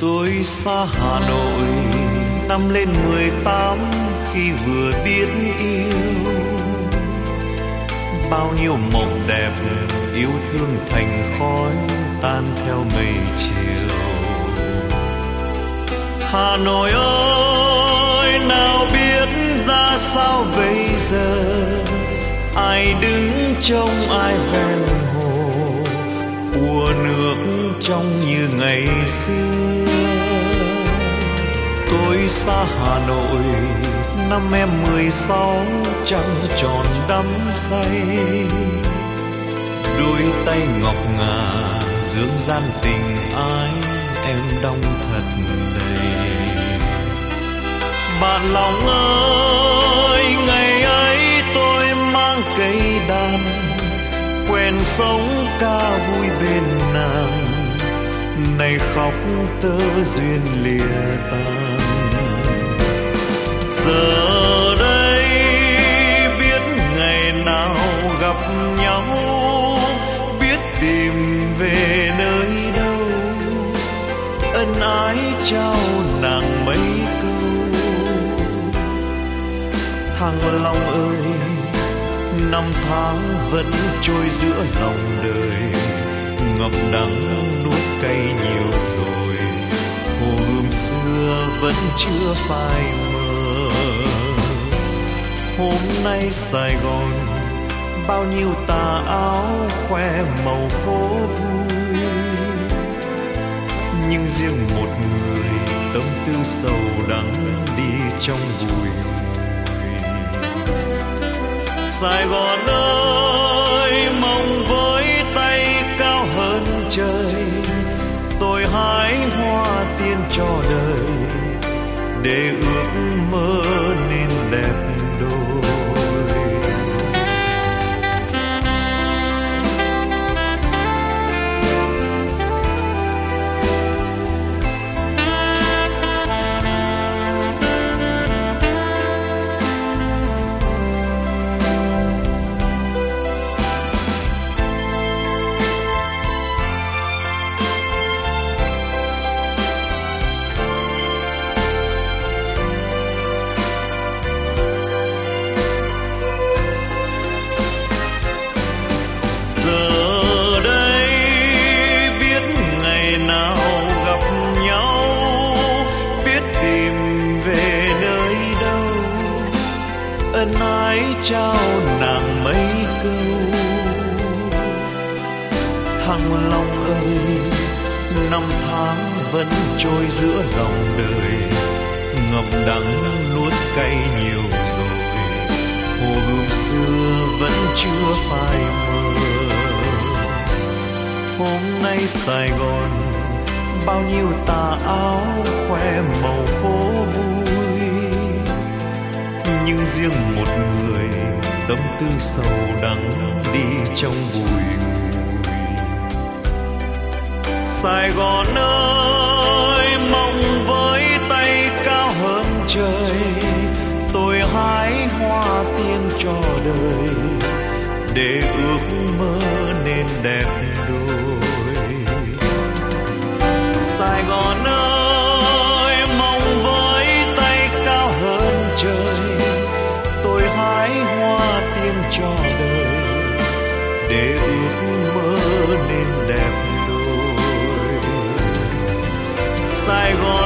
tôi xa Hà Nội, năm lên mười tám khi vừa biết yêu. Bao nhiêu mộng đẹp, yêu thương thành khói tan theo mây chiều. Hà Nội ơi, nào biết ra sao bây giờ? Ai đứng trông, ai ven hồ? Của nước trong như ngày xưa tôi xa Hà Nội, năm em mười sáu, trăng tròn đắm say. Đôi tay ngọc ngà dưỡng gian tình ái, em đong thật đầy. Bạn lòng ơi, ngày ấy tôi mang cây đàn, quen sống ca vui bên nàng. Này khóc tơ duyên lìa tan giờ đây biết ngày nào gặp nhau, biết tìm về nơi đâu. Ân ái trao nàng mấy câu. Thằng long ơi, năm tháng vẫn trôi giữa dòng đời. Ngập đắng nuốt cay nhiều rồi. Hồ gươm xưa vẫn chưa phai mờ hôm nay sài gòn, bao nhiêu tà áo khoe màu phố vui nhưng riêng một người tâm tư sầu đắng đi trong bụi Sài Gòn ơi, mong với tay cao hơn trời, tôi hái hoa tiên cho đời để ước ân ái trao nàng mấy câu. Thăng long ơi, năm tháng vẫn trôi giữa dòng đời. Ngập đắng nuốt cay nhiều rồi. Hồ gươm xưa vẫn chưa phai mờ. Hôm nay sài gòn, bao nhiêu tà áo riêng một người, tâm tư sầu đắng đi trong bụi ngùi sài gòn ơi, mong với tay cao hơn trời, tôi hái hoa tiên cho đời, để ước mơ nên đẹp đôi. Để ước mơ nên đẹp đôi. Sài gòn